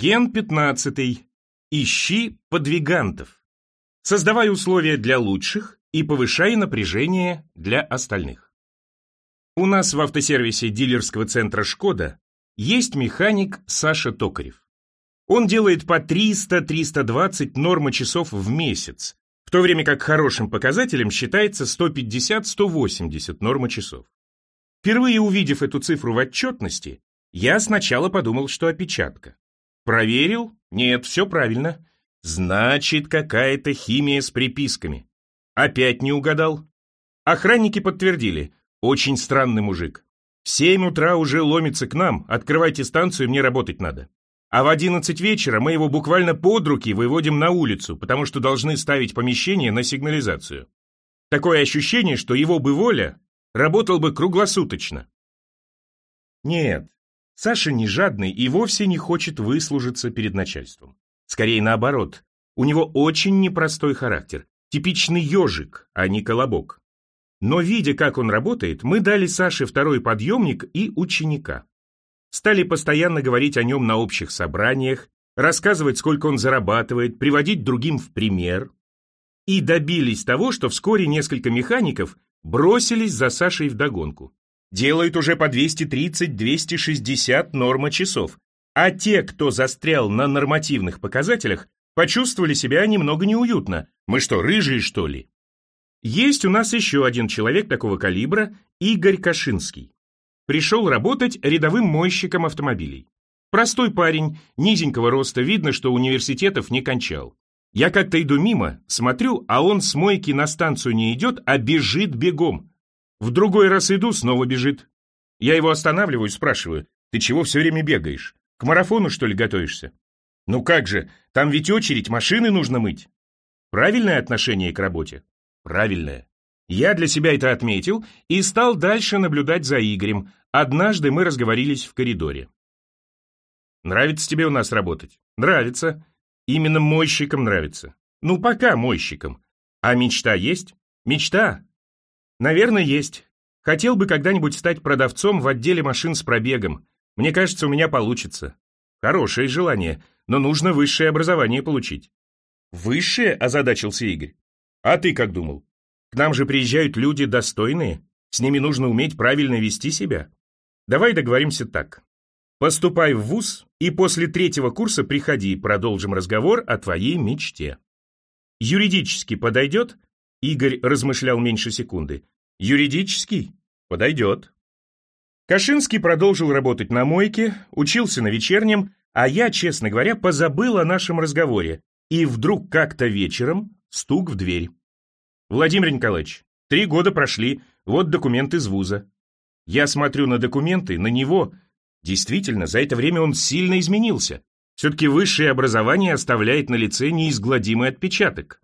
Ген 15. Ищи подвигантов. Создавай условия для лучших и повышай напряжение для остальных. У нас в автосервисе дилерского центра «Шкода» есть механик Саша Токарев. Он делает по 300-320 нормы часов в месяц, в то время как хорошим показателем считается 150-180 нормы часов. Впервые увидев эту цифру в отчетности, я сначала подумал, что опечатка. Проверил? Нет, все правильно. Значит, какая-то химия с приписками. Опять не угадал. Охранники подтвердили. Очень странный мужик. В семь утра уже ломится к нам, открывайте станцию, мне работать надо. А в одиннадцать вечера мы его буквально под руки выводим на улицу, потому что должны ставить помещение на сигнализацию. Такое ощущение, что его бы воля работал бы круглосуточно. Нет, Саша не жадный и вовсе не хочет выслужиться перед начальством. Скорее наоборот, у него очень непростой характер, типичный ежик, а не колобок. Но видя, как он работает, мы дали Саше второй подъемник и ученика. Стали постоянно говорить о нем на общих собраниях, рассказывать, сколько он зарабатывает, приводить другим в пример. И добились того, что вскоре несколько механиков бросились за Сашей вдогонку. Делают уже по 230-260 норма часов, а те, кто застрял на нормативных показателях, почувствовали себя немного неуютно. Мы что, рыжие, что ли? Есть у нас еще один человек такого калибра, Игорь Кашинский. Пришел работать рядовым мойщиком автомобилей. Простой парень, низенького роста, видно, что университетов не кончал. Я как-то иду мимо, смотрю, а он с мойки на станцию не идет, а бежит бегом. В другой раз иду, снова бежит. Я его останавливаю спрашиваю, ты чего все время бегаешь? К марафону, что ли, готовишься? Ну как же, там ведь очередь, машины нужно мыть. Правильное отношение к работе? Правильное. Я для себя это отметил и стал дальше наблюдать за Игорем. Однажды мы разговорились в коридоре. Нравится тебе у нас работать? Нравится. Именно мойщикам нравится. Ну, пока мойщикам. А мечта есть? Мечта? Наверное, есть. Хотел бы когда-нибудь стать продавцом в отделе машин с пробегом. Мне кажется, у меня получится. Хорошее желание, но нужно высшее образование получить. Высшее? озадачился Игорь. А ты как думал? К нам же приезжают люди достойные. С ними нужно уметь правильно вести себя. Давай договоримся так. Поступай в ВУЗ и после третьего курса приходи, продолжим разговор о твоей мечте. Юридически подойдет? Игорь размышлял меньше секунды. Юридический? Подойдет. Кашинский продолжил работать на мойке, учился на вечернем, а я, честно говоря, позабыл о нашем разговоре. И вдруг как-то вечером стук в дверь. «Владимир Николаевич, три года прошли, вот документ из вуза». Я смотрю на документы, на него. Действительно, за это время он сильно изменился. Все-таки высшее образование оставляет на лице неизгладимый отпечаток.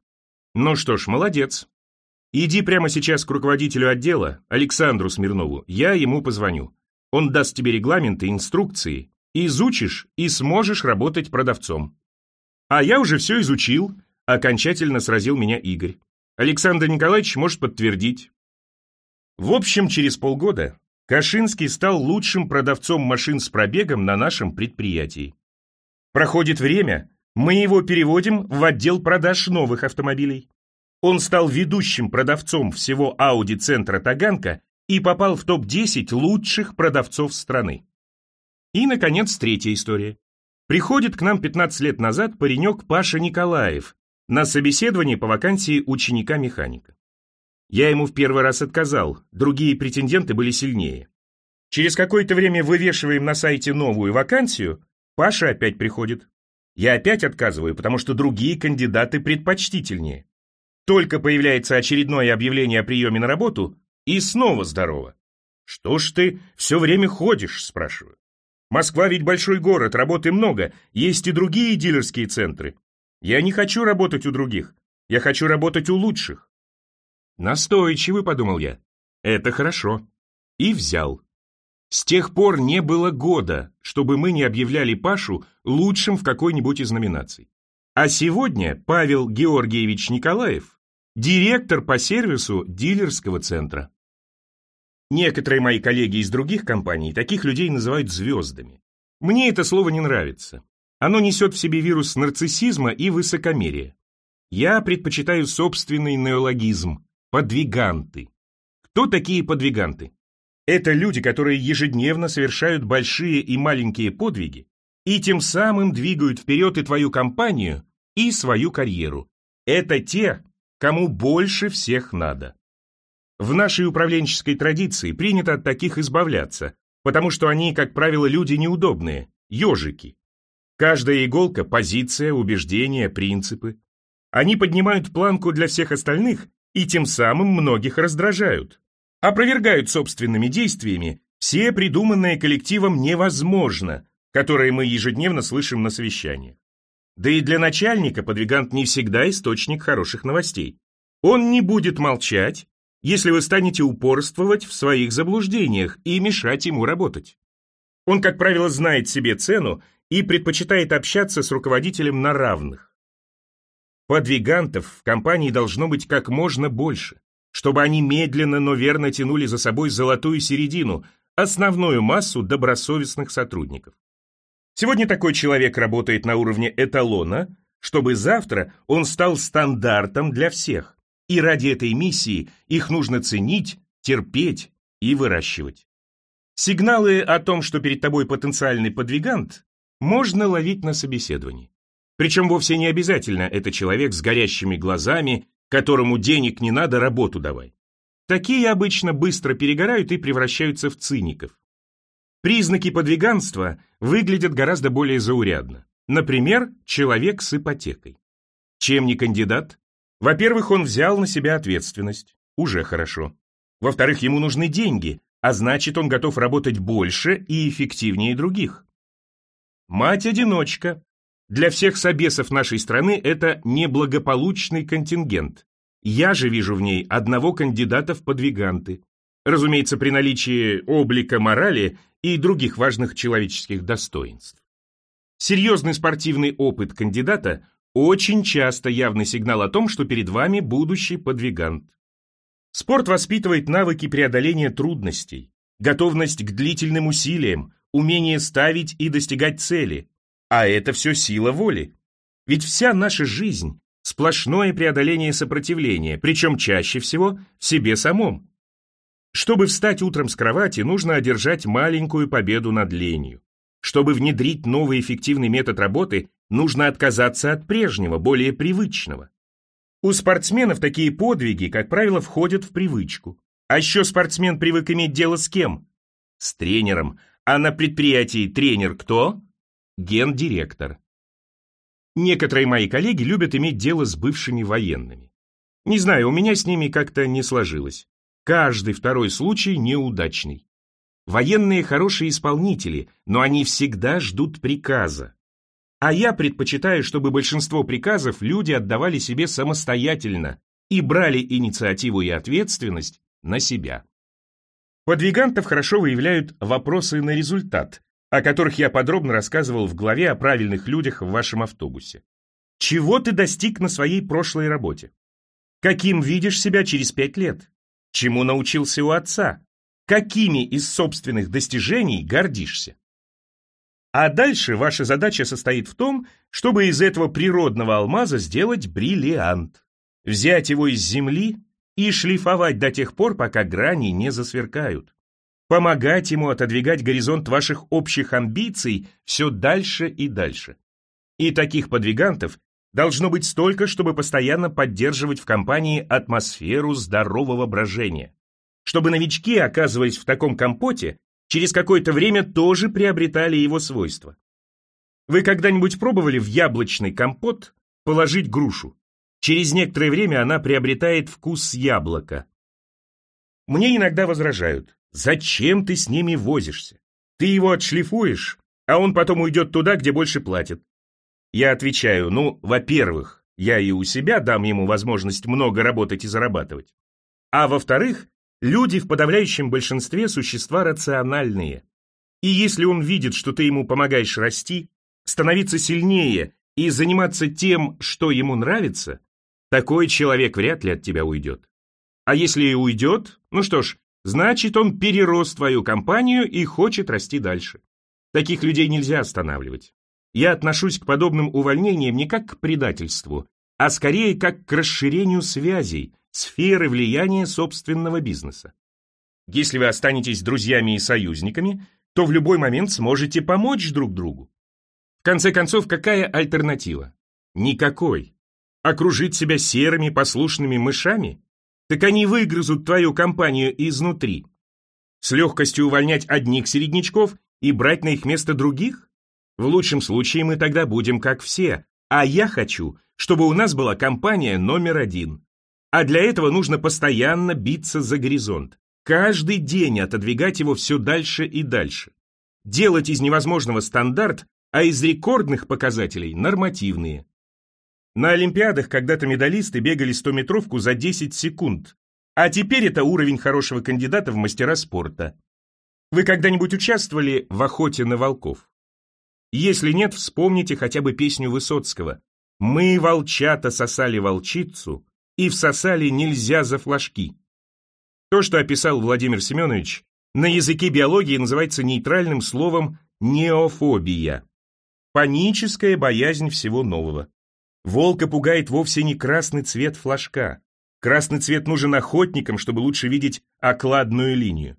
Ну что ж, молодец. Иди прямо сейчас к руководителю отдела, Александру Смирнову, я ему позвоню. Он даст тебе регламенты, инструкции, изучишь и сможешь работать продавцом. А я уже все изучил, окончательно сразил меня Игорь. Александр Николаевич может подтвердить. В общем, через полгода Кашинский стал лучшим продавцом машин с пробегом на нашем предприятии. Проходит время, мы его переводим в отдел продаж новых автомобилей. Он стал ведущим продавцом всего Audi-центра Таганка и попал в топ-10 лучших продавцов страны. И, наконец, третья история. Приходит к нам 15 лет назад паренек Паша Николаев на собеседование по вакансии ученика-механика. Я ему в первый раз отказал, другие претенденты были сильнее. Через какое-то время вывешиваем на сайте новую вакансию, Паша опять приходит. Я опять отказываю, потому что другие кандидаты предпочтительнее. Только появляется очередное объявление о приеме на работу, и снова здорово. «Что ж ты все время ходишь?» – спрашиваю. «Москва ведь большой город, работы много, есть и другие дилерские центры. Я не хочу работать у других, я хочу работать у лучших». Настойчивый, подумал я. Это хорошо. И взял. С тех пор не было года, чтобы мы не объявляли Пашу лучшим в какой-нибудь из номинаций. А сегодня Павел Георгиевич Николаев – директор по сервису дилерского центра. Некоторые мои коллеги из других компаний таких людей называют звездами. Мне это слово не нравится. Оно несет в себе вирус нарциссизма и высокомерия. Я предпочитаю собственный неологизм – подвиганты. Кто такие подвиганты? Это люди, которые ежедневно совершают большие и маленькие подвиги и тем самым двигают вперед и твою компанию, и свою карьеру. Это те, кому больше всех надо. В нашей управленческой традиции принято от таких избавляться, потому что они, как правило, люди неудобные, ежики. Каждая иголка – позиция, убеждения, принципы. Они поднимают планку для всех остальных и тем самым многих раздражают. Опровергают собственными действиями все придуманные коллективом невозможно, которые мы ежедневно слышим на совещаниях. Да и для начальника подвигант не всегда источник хороших новостей. Он не будет молчать, если вы станете упорствовать в своих заблуждениях и мешать ему работать. Он, как правило, знает себе цену и предпочитает общаться с руководителем на равных. Подвигантов в компании должно быть как можно больше, чтобы они медленно, но верно тянули за собой золотую середину, основную массу добросовестных сотрудников. Сегодня такой человек работает на уровне эталона, чтобы завтра он стал стандартом для всех. И ради этой миссии их нужно ценить, терпеть и выращивать. Сигналы о том, что перед тобой потенциальный подвигант, можно ловить на собеседовании. Причем вовсе не обязательно это человек с горящими глазами, которому денег не надо, работу давай. Такие обычно быстро перегорают и превращаются в циников. Признаки подвиганства выглядят гораздо более заурядно. Например, человек с ипотекой. Чем не кандидат? Во-первых, он взял на себя ответственность. Уже хорошо. Во-вторых, ему нужны деньги, а значит, он готов работать больше и эффективнее других. Мать-одиночка. Для всех собесов нашей страны это неблагополучный контингент. Я же вижу в ней одного кандидата в подвиганты. Разумеется, при наличии облика морали и других важных человеческих достоинств. Серьезный спортивный опыт кандидата очень часто явный сигнал о том, что перед вами будущий подвигант. Спорт воспитывает навыки преодоления трудностей, готовность к длительным усилиям, умение ставить и достигать цели. А это все сила воли. Ведь вся наша жизнь – сплошное преодоление сопротивления, причем чаще всего в себе самом. Чтобы встать утром с кровати, нужно одержать маленькую победу над ленью. Чтобы внедрить новый эффективный метод работы, нужно отказаться от прежнего, более привычного. У спортсменов такие подвиги, как правило, входят в привычку. А еще спортсмен привык иметь дело с кем? С тренером. А на предприятии тренер кто? Гендиректор. Некоторые мои коллеги любят иметь дело с бывшими военными. Не знаю, у меня с ними как-то не сложилось. Каждый второй случай неудачный. Военные хорошие исполнители, но они всегда ждут приказа. А я предпочитаю, чтобы большинство приказов люди отдавали себе самостоятельно и брали инициативу и ответственность на себя. Подвигантов хорошо выявляют вопросы на результат, о которых я подробно рассказывал в главе о правильных людях в вашем автобусе. Чего ты достиг на своей прошлой работе? Каким видишь себя через пять лет? Чему научился у отца? Какими из собственных достижений гордишься? А дальше ваша задача состоит в том, чтобы из этого природного алмаза сделать бриллиант. Взять его из земли и шлифовать до тех пор, пока грани не засверкают. Помогать ему отодвигать горизонт ваших общих амбиций все дальше и дальше. И таких подвигантов должно быть столько, чтобы постоянно поддерживать в компании атмосферу здорового брожения. Чтобы новички, оказываясь в таком компоте, через какое-то время тоже приобретали его свойства. Вы когда-нибудь пробовали в яблочный компот положить грушу? Через некоторое время она приобретает вкус яблока. Мне иногда возражают, зачем ты с ними возишься? Ты его отшлифуешь, а он потом уйдет туда, где больше платят. Я отвечаю, ну, во-первых, я и у себя дам ему возможность много работать и зарабатывать. А во-вторых, люди в подавляющем большинстве существа рациональные. И если он видит, что ты ему помогаешь расти, становиться сильнее и заниматься тем, что ему нравится, такой человек вряд ли от тебя уйдет. А если и уйдет, ну что ж, значит он перерос твою компанию и хочет расти дальше. Таких людей нельзя останавливать. я отношусь к подобным увольнениям не как к предательству, а скорее как к расширению связей, сферы влияния собственного бизнеса. Если вы останетесь друзьями и союзниками, то в любой момент сможете помочь друг другу. В конце концов, какая альтернатива? Никакой. Окружить себя серыми послушными мышами? Так они выгрызут твою компанию изнутри. С легкостью увольнять одних середнячков и брать на их место других? В лучшем случае мы тогда будем как все, а я хочу, чтобы у нас была компания номер один. А для этого нужно постоянно биться за горизонт. Каждый день отодвигать его все дальше и дальше. Делать из невозможного стандарт, а из рекордных показателей нормативные. На Олимпиадах когда-то медалисты бегали 100-метровку за 10 секунд, а теперь это уровень хорошего кандидата в мастера спорта. Вы когда-нибудь участвовали в охоте на волков? Если нет, вспомните хотя бы песню Высоцкого. «Мы, волчата, сосали волчицу, и всосали нельзя за флажки». То, что описал Владимир Семенович, на языке биологии называется нейтральным словом неофобия. Паническая боязнь всего нового. Волка пугает вовсе не красный цвет флажка. Красный цвет нужен охотникам, чтобы лучше видеть окладную линию.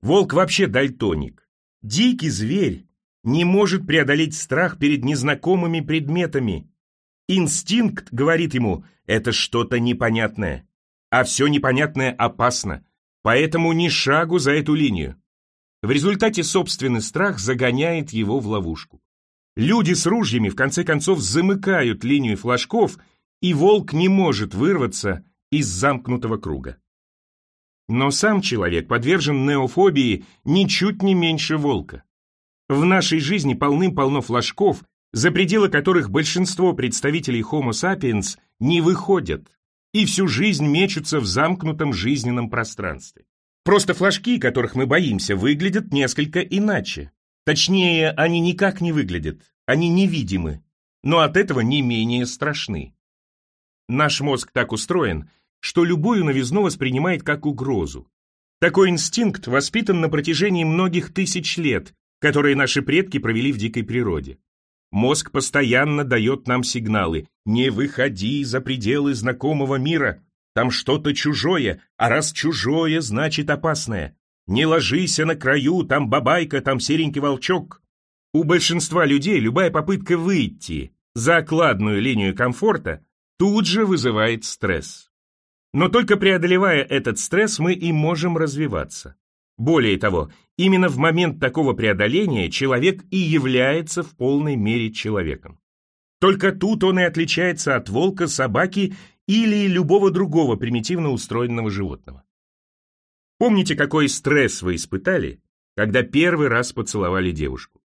Волк вообще дальтоник. Дикий зверь не может преодолеть страх перед незнакомыми предметами. Инстинкт говорит ему, это что-то непонятное. А все непонятное опасно. Поэтому ни шагу за эту линию. В результате собственный страх загоняет его в ловушку. Люди с ружьями в конце концов замыкают линию флажков, и волк не может вырваться из замкнутого круга. Но сам человек подвержен неофобии ничуть не меньше волка. В нашей жизни полным-полно флажков, за пределы которых большинство представителей Homo sapiens не выходят и всю жизнь мечутся в замкнутом жизненном пространстве. Просто флажки, которых мы боимся, выглядят несколько иначе. Точнее, они никак не выглядят, они невидимы, но от этого не менее страшны. Наш мозг так устроен, что любую новизну воспринимает как угрозу. Такой инстинкт воспитан на протяжении многих тысяч лет, которые наши предки провели в дикой природе. Мозг постоянно дает нам сигналы «Не выходи за пределы знакомого мира, там что-то чужое, а раз чужое, значит опасное. Не ложися на краю, там бабайка, там серенький волчок». У большинства людей любая попытка выйти за окладную линию комфорта тут же вызывает стресс. Но только преодолевая этот стресс, мы и можем развиваться. Более того, именно в момент такого преодоления человек и является в полной мере человеком. Только тут он и отличается от волка, собаки или любого другого примитивно устроенного животного. Помните, какой стресс вы испытали, когда первый раз поцеловали девушку?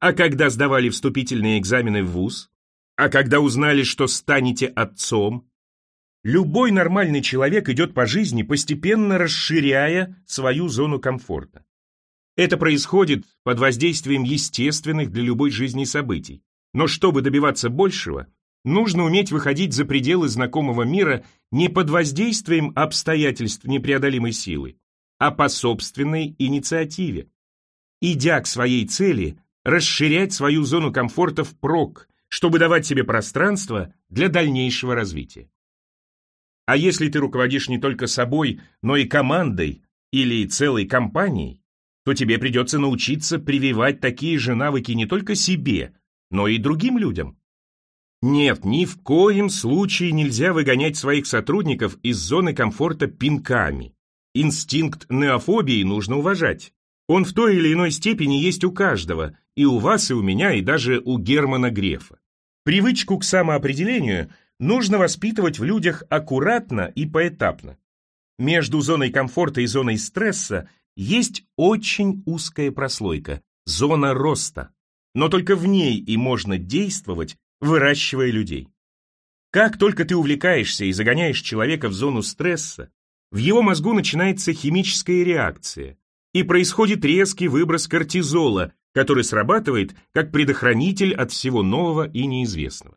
А когда сдавали вступительные экзамены в ВУЗ? А когда узнали, что станете отцом? Любой нормальный человек идет по жизни, постепенно расширяя свою зону комфорта. Это происходит под воздействием естественных для любой жизни событий. Но чтобы добиваться большего, нужно уметь выходить за пределы знакомого мира не под воздействием обстоятельств непреодолимой силы, а по собственной инициативе. Идя к своей цели, расширять свою зону комфорта впрок, чтобы давать себе пространство для дальнейшего развития. А если ты руководишь не только собой, но и командой или целой компанией, то тебе придется научиться прививать такие же навыки не только себе, но и другим людям. Нет, ни в коем случае нельзя выгонять своих сотрудников из зоны комфорта пинками. Инстинкт неофобии нужно уважать. Он в той или иной степени есть у каждого, и у вас, и у меня, и даже у Германа Грефа. Привычку к самоопределению – нужно воспитывать в людях аккуратно и поэтапно. Между зоной комфорта и зоной стресса есть очень узкая прослойка – зона роста. Но только в ней и можно действовать, выращивая людей. Как только ты увлекаешься и загоняешь человека в зону стресса, в его мозгу начинается химическая реакция, и происходит резкий выброс кортизола, который срабатывает как предохранитель от всего нового и неизвестного.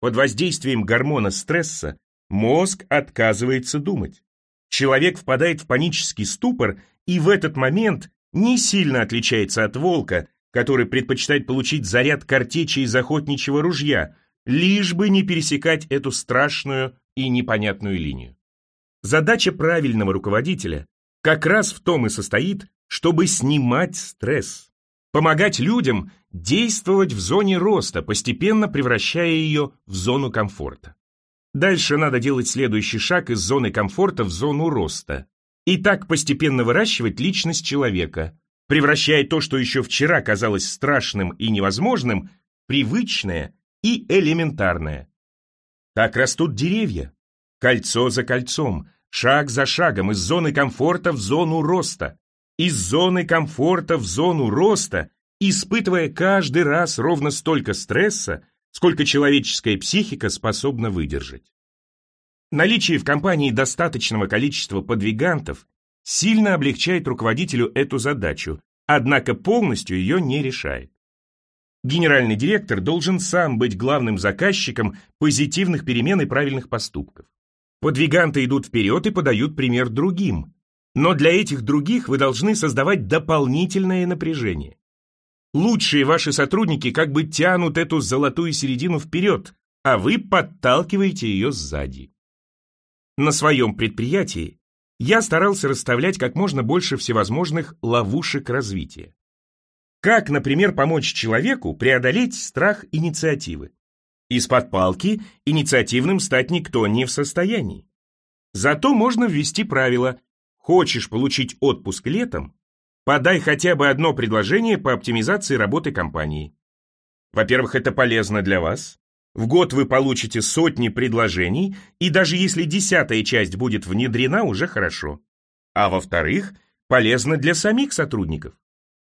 Под воздействием гормона стресса мозг отказывается думать. Человек впадает в панический ступор и в этот момент не сильно отличается от волка, который предпочитает получить заряд картечи из охотничьего ружья, лишь бы не пересекать эту страшную и непонятную линию. Задача правильного руководителя как раз в том и состоит, чтобы снимать стресс, помогать людям действовать в зоне роста, постепенно превращая ее в зону комфорта. Дальше надо делать следующий шаг из зоны комфорта в зону роста. И так постепенно выращивать личность человека, превращая то, что еще вчера казалось страшным и невозможным, привычное и элементарное. Так растут деревья, кольцо за кольцом, шаг за шагом из зоны комфорта в зону роста, из зоны комфорта в зону роста, испытывая каждый раз ровно столько стресса, сколько человеческая психика способна выдержать. Наличие в компании достаточного количества подвигантов сильно облегчает руководителю эту задачу, однако полностью ее не решает. Генеральный директор должен сам быть главным заказчиком позитивных перемен и правильных поступков. Подвиганты идут вперед и подают пример другим. Но для этих других вы должны создавать дополнительное напряжение. Лучшие ваши сотрудники как бы тянут эту золотую середину вперед, а вы подталкиваете ее сзади. На своем предприятии я старался расставлять как можно больше всевозможных ловушек развития. Как, например, помочь человеку преодолеть страх инициативы? Из-под палки инициативным стать никто не в состоянии. Зато можно ввести правило «хочешь получить отпуск летом, Подай хотя бы одно предложение по оптимизации работы компании. Во-первых, это полезно для вас. В год вы получите сотни предложений, и даже если десятая часть будет внедрена, уже хорошо. А во-вторых, полезно для самих сотрудников.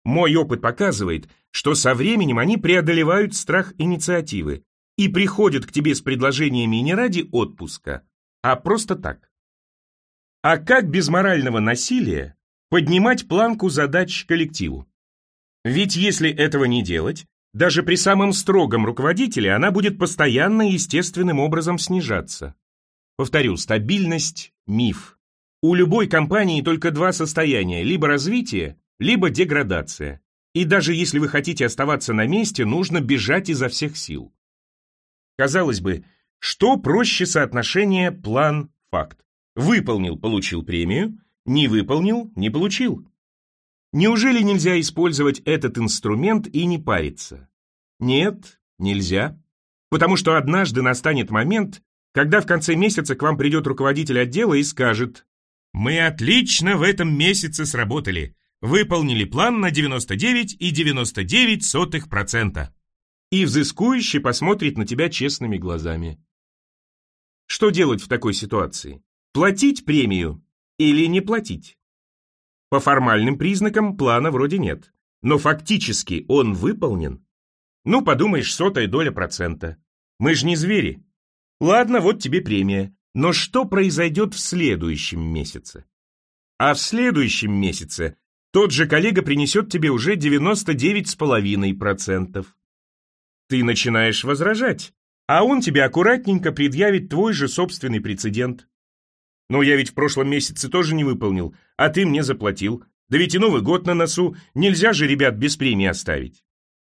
Мой опыт показывает, что со временем они преодолевают страх инициативы и приходят к тебе с предложениями не ради отпуска, а просто так. А как без морального насилия поднимать планку задач коллективу. Ведь если этого не делать, даже при самом строгом руководителе она будет постоянно естественным образом снижаться. Повторю, стабильность – миф. У любой компании только два состояния – либо развитие, либо деградация. И даже если вы хотите оставаться на месте, нужно бежать изо всех сил. Казалось бы, что проще соотношение план-факт? Выполнил – получил премию, не выполнил – не получил. Неужели нельзя использовать этот инструмент и не париться? Нет, нельзя. Потому что однажды настанет момент, когда в конце месяца к вам придет руководитель отдела и скажет «Мы отлично в этом месяце сработали, выполнили план на 99,99%. И взыскующий посмотрит на тебя честными глазами. Что делать в такой ситуации? Платить премию или не платить. По формальным признакам плана вроде нет, но фактически он выполнен. Ну, подумаешь, сотая доля процента. Мы же не звери. Ладно, вот тебе премия. Но что произойдет в следующем месяце? А в следующем месяце тот же коллега принесет тебе уже 99,5%. Ты начинаешь возражать, а он тебе аккуратненько предъявит твой же собственный прецедент. Но я ведь в прошлом месяце тоже не выполнил, а ты мне заплатил. Да ведь и Новый год на носу, нельзя же ребят без премии оставить.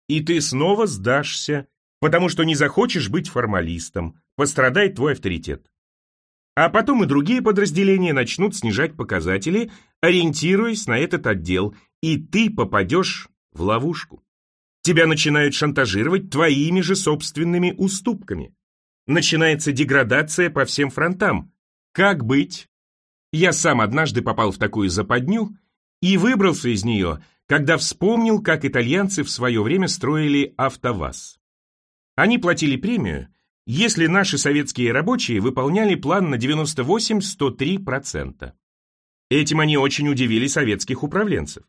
И ты снова сдашься, потому что не захочешь быть формалистом, пострадает твой авторитет. А потом и другие подразделения начнут снижать показатели, ориентируясь на этот отдел, и ты попадешь в ловушку. Тебя начинают шантажировать твоими же собственными уступками. Начинается деградация по всем фронтам, как быть? Я сам однажды попал в такую западню и выбрался из нее, когда вспомнил, как итальянцы в свое время строили АвтоВАЗ. Они платили премию, если наши советские рабочие выполняли план на 98-103%. Этим они очень удивили советских управленцев.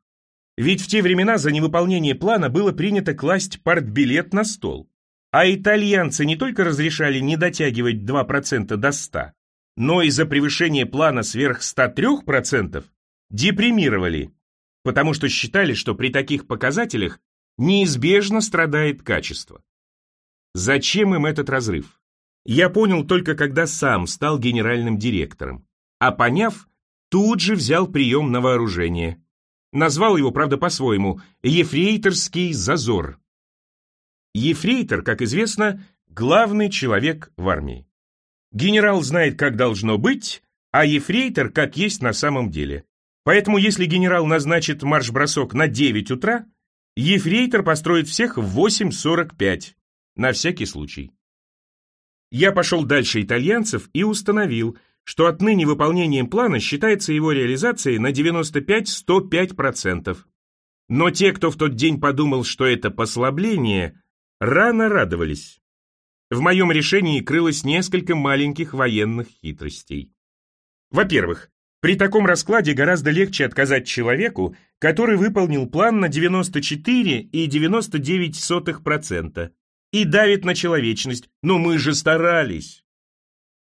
Ведь в те времена за невыполнение плана было принято класть партбилет на стол. А итальянцы не только разрешали не дотягивать 2% до 100, но из-за превышения плана сверх 103% депримировали, потому что считали, что при таких показателях неизбежно страдает качество. Зачем им этот разрыв? Я понял только когда сам стал генеральным директором, а поняв, тут же взял прием на вооружение. Назвал его, правда, по-своему, «Ефрейторский зазор». Ефрейтор, как известно, главный человек в армии. Генерал знает, как должно быть, а ефрейтор, как есть на самом деле. Поэтому, если генерал назначит марш-бросок на 9 утра, ефрейтор построит всех в 8.45, на всякий случай. Я пошел дальше итальянцев и установил, что отныне выполнением плана считается его реализацией на 95-105%. Но те, кто в тот день подумал, что это послабление, рано радовались. В моем решении крылось несколько маленьких военных хитростей. Во-первых, при таком раскладе гораздо легче отказать человеку, который выполнил план на 94,99% и давит на человечность, но мы же старались.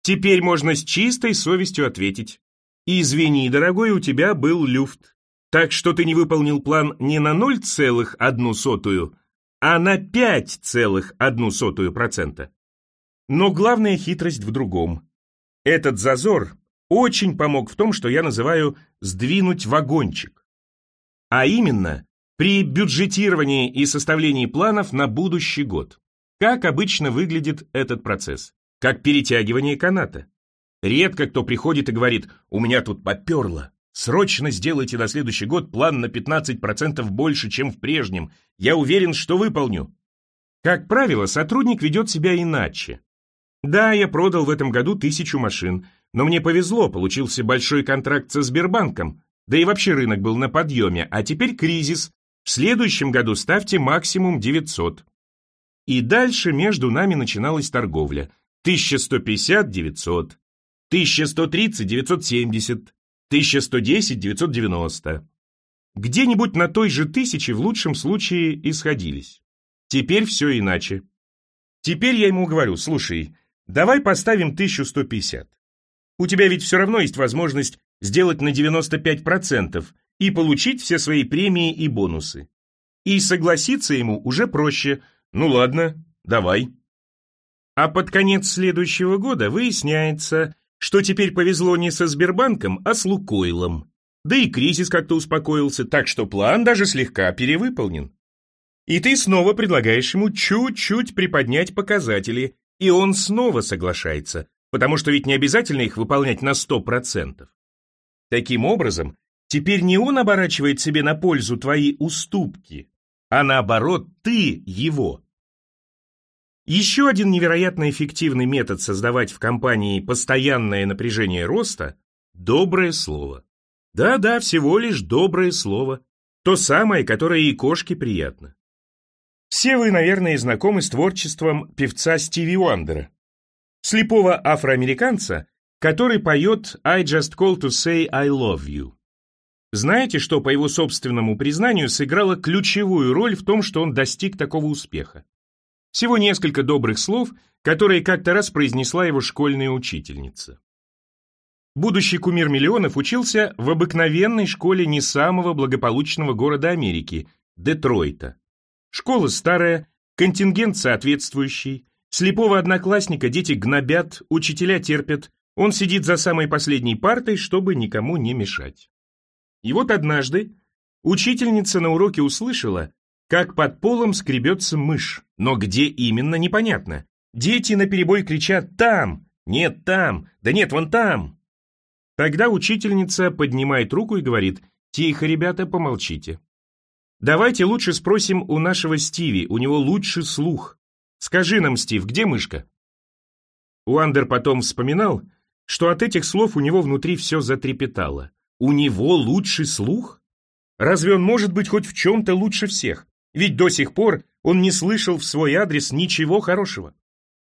Теперь можно с чистой совестью ответить. Извини, дорогой, у тебя был люфт. Так что ты не выполнил план не на 0,1, а на 5,1%. Но главная хитрость в другом. Этот зазор очень помог в том, что я называю «сдвинуть вагончик». А именно, при бюджетировании и составлении планов на будущий год. Как обычно выглядит этот процесс? Как перетягивание каната. Редко кто приходит и говорит «У меня тут поперло. Срочно сделайте на следующий год план на 15% больше, чем в прежнем. Я уверен, что выполню». Как правило, сотрудник ведет себя иначе. Да, я продал в этом году тысячу машин, но мне повезло, получился большой контракт со Сбербанком, да и вообще рынок был на подъеме, а теперь кризис. В следующем году ставьте максимум 900. И дальше между нами начиналась торговля. 1150 – 900, 1130 – 970, 1110 – 990. Где-нибудь на той же тысяче в лучшем случае исходились. Теперь все иначе. Теперь я ему говорю, слушай, давай поставим 1150. У тебя ведь все равно есть возможность сделать на 95% и получить все свои премии и бонусы. И согласиться ему уже проще. Ну ладно, давай. А под конец следующего года выясняется, что теперь повезло не со Сбербанком, а с Лукойлом. Да и кризис как-то успокоился, так что план даже слегка перевыполнен. И ты снова предлагаешь ему чуть-чуть приподнять показатели, и он снова соглашается, потому что ведь не обязательно их выполнять на 100%. Таким образом, теперь не он оборачивает себе на пользу твои уступки, а наоборот, ты его. Еще один невероятно эффективный метод создавать в компании постоянное напряжение роста – доброе слово. Да-да, всего лишь доброе слово. То самое, которое и кошке приятно. Все вы, наверное, знакомы с творчеством певца Стиви Уандера, слепого афроамериканца, который поет «I just call to say I love you». Знаете, что, по его собственному признанию, сыграло ключевую роль в том, что он достиг такого успеха? Всего несколько добрых слов, которые как-то раз произнесла его школьная учительница. Будущий кумир миллионов учился в обыкновенной школе не самого благополучного города Америки – Детройта. Школа старая, контингент соответствующий, слепого одноклассника дети гнобят, учителя терпят, он сидит за самой последней партой, чтобы никому не мешать. И вот однажды учительница на уроке услышала, как под полом скребется мышь, но где именно непонятно. Дети наперебой кричат «там», «нет там», «да нет, вон там». Тогда учительница поднимает руку и говорит «тихо, ребята, помолчите». Давайте лучше спросим у нашего Стиви, у него лучший слух. Скажи нам, Стив, где мышка? Уандер потом вспоминал, что от этих слов у него внутри все затрепетало. У него лучший слух? Разве он может быть хоть в чем-то лучше всех? Ведь до сих пор он не слышал в свой адрес ничего хорошего.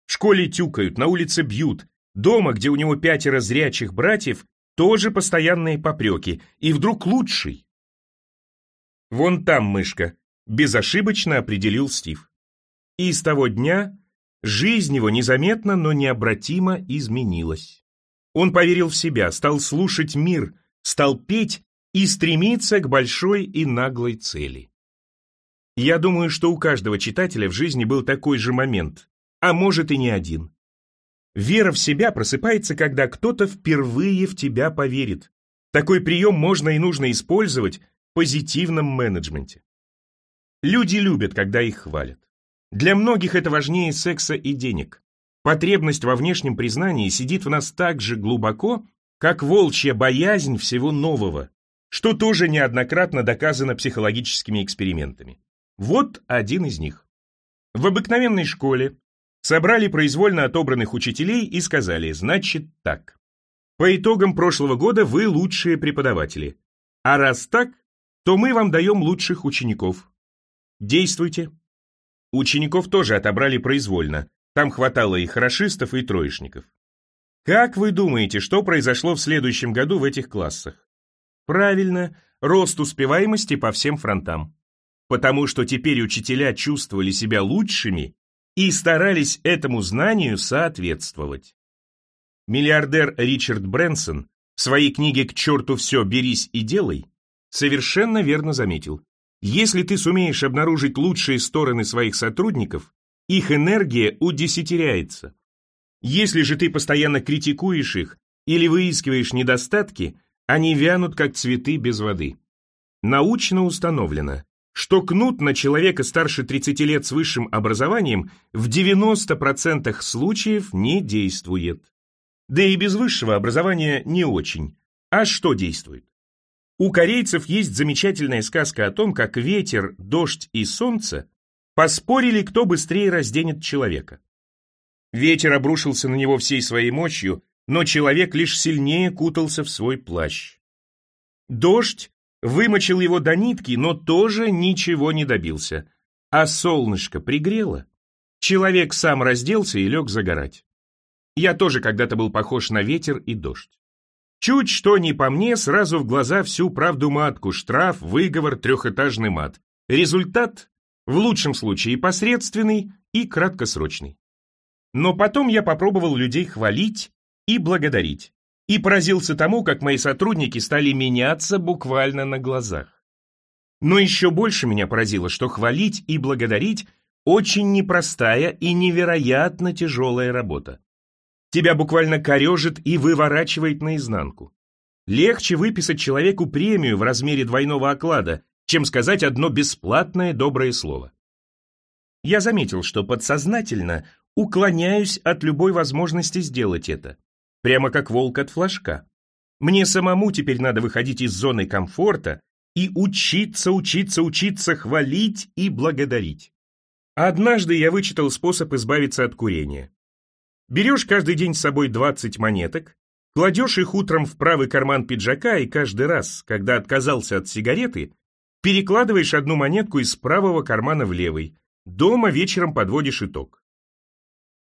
В школе тюкают, на улице бьют, дома, где у него пятеро зрячих братьев, тоже постоянные попреки, и вдруг лучший. «Вон там мышка», — безошибочно определил Стив. И с того дня жизнь его незаметно, но необратимо изменилась. Он поверил в себя, стал слушать мир, стал петь и стремиться к большой и наглой цели. Я думаю, что у каждого читателя в жизни был такой же момент, а может и не один. Вера в себя просыпается, когда кто-то впервые в тебя поверит. Такой прием можно и нужно использовать, позитивном менеджменте. Люди любят, когда их хвалят. Для многих это важнее секса и денег. Потребность во внешнем признании сидит в нас так же глубоко, как волчья боязнь всего нового, что тоже неоднократно доказано психологическими экспериментами. Вот один из них. В обыкновенной школе собрали произвольно отобранных учителей и сказали, значит так. По итогам прошлого года вы лучшие преподаватели. А раз так, то мы вам даем лучших учеников. Действуйте. Учеников тоже отобрали произвольно. Там хватало и хорошистов, и троечников. Как вы думаете, что произошло в следующем году в этих классах? Правильно, рост успеваемости по всем фронтам. Потому что теперь учителя чувствовали себя лучшими и старались этому знанию соответствовать. Миллиардер Ричард Брэнсон в своей книге «К черту все, берись и делай» совершенно верно заметил. Если ты сумеешь обнаружить лучшие стороны своих сотрудников, их энергия удесятеряется. Если же ты постоянно критикуешь их или выискиваешь недостатки, они вянут, как цветы без воды. Научно установлено, что кнут на человека старше 30 лет с высшим образованием в 90% случаев не действует. Да и без высшего образования не очень. А что действует? У корейцев есть замечательная сказка о том, как ветер, дождь и солнце Поспорили, кто быстрее разденет человека. Ветер обрушился на него всей своей мощью, но человек лишь сильнее кутался в свой плащ. Дождь вымочил его до нитки, но тоже ничего не добился. А солнышко пригрело. Человек сам разделся и лег загорать. Я тоже когда-то был похож на ветер и дождь. Чуть что не по мне, сразу в глаза всю правду матку, штраф, выговор, трехэтажный мат. Результат в лучшем случае посредственный и краткосрочный. Но потом я попробовал людей хвалить и благодарить. И поразился тому, как мои сотрудники стали меняться буквально на глазах. Но еще больше меня поразило, что хвалить и благодарить очень непростая и невероятно тяжелая работа. Тебя буквально корежит и выворачивает наизнанку. Легче выписать человеку премию в размере двойного оклада, чем сказать одно бесплатное доброе слово. Я заметил, что подсознательно уклоняюсь от любой возможности сделать это, прямо как волк от флажка. Мне самому теперь надо выходить из зоны комфорта и учиться, учиться, учиться хвалить и благодарить. Однажды я вычитал способ избавиться от курения. Берешь каждый день с собой 20 монеток, кладешь их утром в правый карман пиджака и каждый раз, когда отказался от сигареты, Перекладываешь одну монетку из правого кармана в левый. Дома вечером подводишь итог.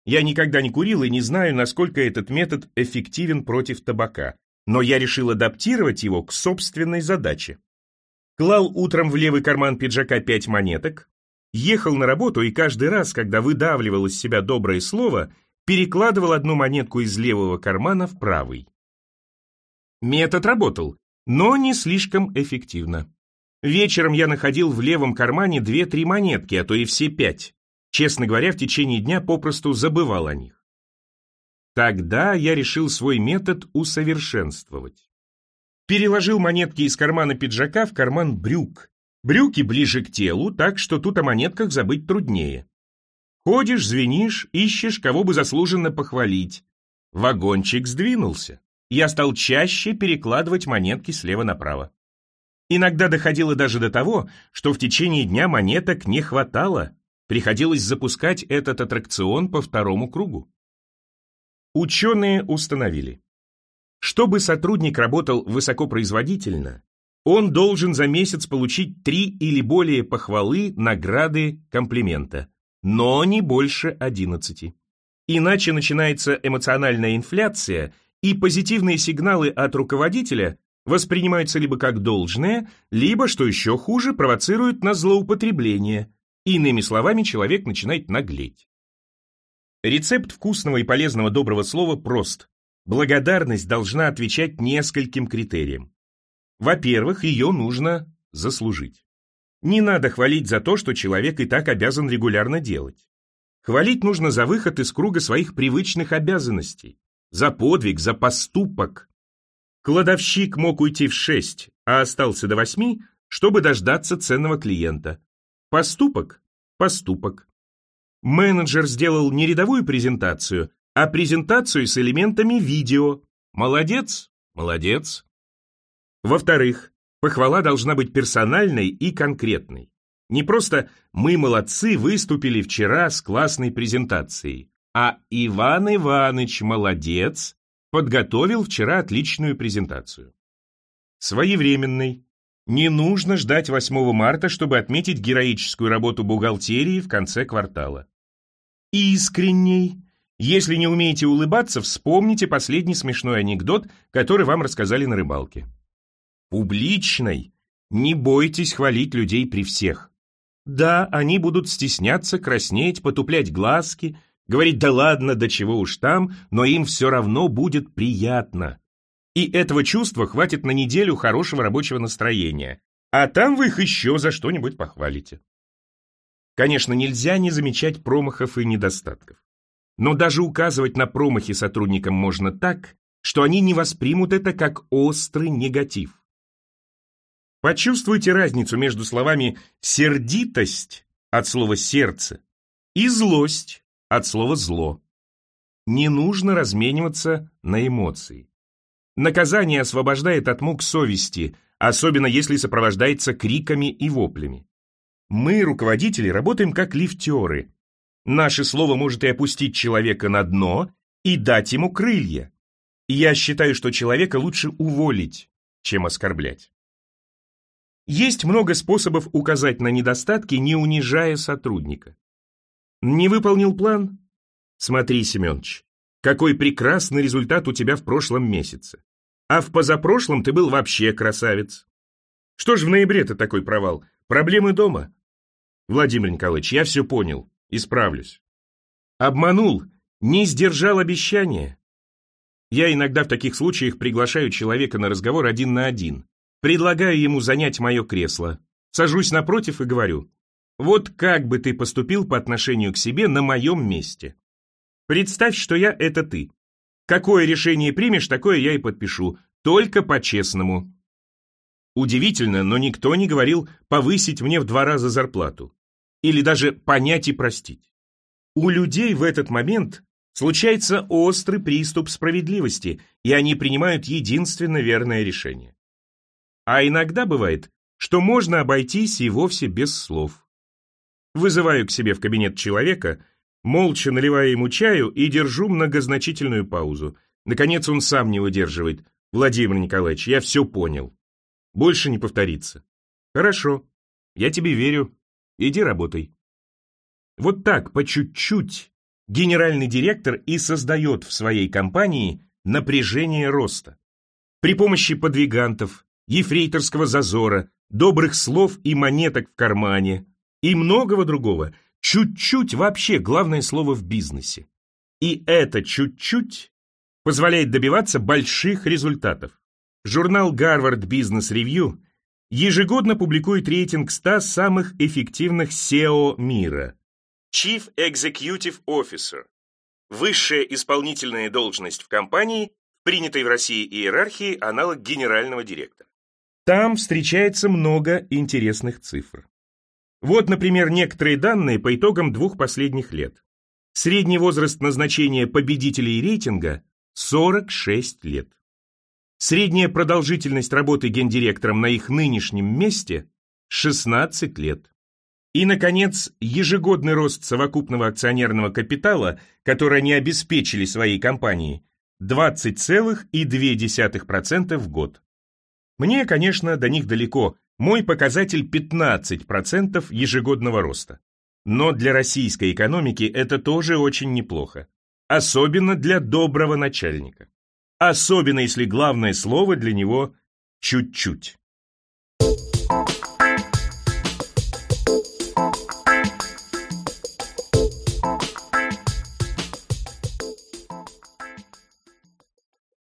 Я никогда не курил и не знаю, насколько этот метод эффективен против табака, но я решил адаптировать его к собственной задаче. Клал утром в левый карман пиджака пять монеток, ехал на работу и каждый раз, когда выдавливал из себя доброе слово, перекладывал одну монетку из левого кармана в правый. Метод работал, но не слишком эффективно. Вечером я находил в левом кармане две-три монетки, а то и все пять. Честно говоря, в течение дня попросту забывал о них. Тогда я решил свой метод усовершенствовать. Переложил монетки из кармана пиджака в карман брюк. Брюки ближе к телу, так что тут о монетках забыть труднее. Ходишь, звенишь, ищешь, кого бы заслуженно похвалить. Вагончик сдвинулся. Я стал чаще перекладывать монетки слева направо. Иногда доходило даже до того, что в течение дня монеток не хватало, приходилось запускать этот аттракцион по второму кругу. Ученые установили, чтобы сотрудник работал высокопроизводительно, он должен за месяц получить три или более похвалы, награды, комплимента, но не больше одиннадцати. Иначе начинается эмоциональная инфляция, и позитивные сигналы от руководителя воспринимаются либо как должное, либо, что еще хуже, провоцируют на злоупотребление. Иными словами, человек начинает наглеть. Рецепт вкусного и полезного доброго слова прост. Благодарность должна отвечать нескольким критериям. Во-первых, ее нужно заслужить. Не надо хвалить за то, что человек и так обязан регулярно делать. Хвалить нужно за выход из круга своих привычных обязанностей, за подвиг, за поступок, Кладовщик мог уйти в шесть, а остался до восьми, чтобы дождаться ценного клиента. Поступок – поступок. Менеджер сделал не рядовую презентацию, а презентацию с элементами видео. Молодец, молодец. Во-вторых, похвала должна быть персональной и конкретной. Не просто «мы молодцы, выступили вчера с классной презентацией», а «Иван Иваныч молодец, подготовил вчера отличную презентацию». Своевременный. Не нужно ждать 8 марта, чтобы отметить героическую работу бухгалтерии в конце квартала. Искренний. Если не умеете улыбаться, вспомните последний смешной анекдот, который вам рассказали на рыбалке. Публичной. Не бойтесь хвалить людей при всех. Да, они будут стесняться, краснеть, потуплять глазки, говорить «да ладно, да чего уж там», но им все равно будет приятно. И этого чувства хватит на неделю хорошего рабочего настроения, а там вы их еще за что-нибудь похвалите. Конечно, нельзя не замечать промахов и недостатков. Но даже указывать на промахи сотрудникам можно так, что они не воспримут это как острый негатив. Почувствуйте разницу между словами «сердитость» от слова «сердце» и «злость» от слова «зло». Не нужно размениваться на эмоции. Наказание освобождает от мук совести, особенно если сопровождается криками и воплями. Мы, руководители, работаем как лифтеры. Наше слово может и опустить человека на дно, и дать ему крылья. Я считаю, что человека лучше уволить, чем оскорблять. Есть много способов указать на недостатки, не унижая сотрудника. Не выполнил план? Смотри, Семенович, какой прекрасный результат у тебя в прошлом месяце. А в позапрошлом ты был вообще красавец. Что ж в ноябре-то такой провал? Проблемы дома? Владимир Николаевич, я все понял. Исправлюсь. Обманул, не сдержал обещания. Я иногда в таких случаях приглашаю человека на разговор один на один. Предлагаю ему занять мое кресло. Сажусь напротив и говорю, вот как бы ты поступил по отношению к себе на моем месте? Представь, что я — это ты. Какое решение примешь, такое я и подпишу, только по-честному. Удивительно, но никто не говорил повысить мне в два раза зарплату. Или даже понять и простить. У людей в этот момент случается острый приступ справедливости, и они принимают единственно верное решение. А иногда бывает, что можно обойтись и вовсе без слов. Вызываю к себе в кабинет человека, молча наливаю ему чаю и держу многозначительную паузу. Наконец он сам не выдерживает. «Владимир Николаевич, я все понял. Больше не повторится». «Хорошо, я тебе верю. Иди работай». Вот так, по чуть-чуть, генеральный директор и создает в своей компании напряжение роста. При помощи подвигантов, ефрейторского зазора, добрых слов и монеток в кармане и многого другого. Чуть-чуть вообще главное слово в бизнесе. И это чуть-чуть позволяет добиваться больших результатов. Журнал Harvard Business Review ежегодно публикует рейтинг 100 самых эффективных SEO мира. Chief Executive Officer – высшая исполнительная должность в компании, принятой в России иерархии аналог генерального директора. Там встречается много интересных цифр. Вот, например, некоторые данные по итогам двух последних лет. Средний возраст назначения победителей рейтинга – 46 лет. Средняя продолжительность работы гендиректором на их нынешнем месте – 16 лет. И, наконец, ежегодный рост совокупного акционерного капитала, который они обеспечили своей компании – 20,2% в год. Мне, конечно, до них далеко. Мой показатель 15% ежегодного роста. Но для российской экономики это тоже очень неплохо. Особенно для доброго начальника. Особенно если главное слово для него «чуть-чуть».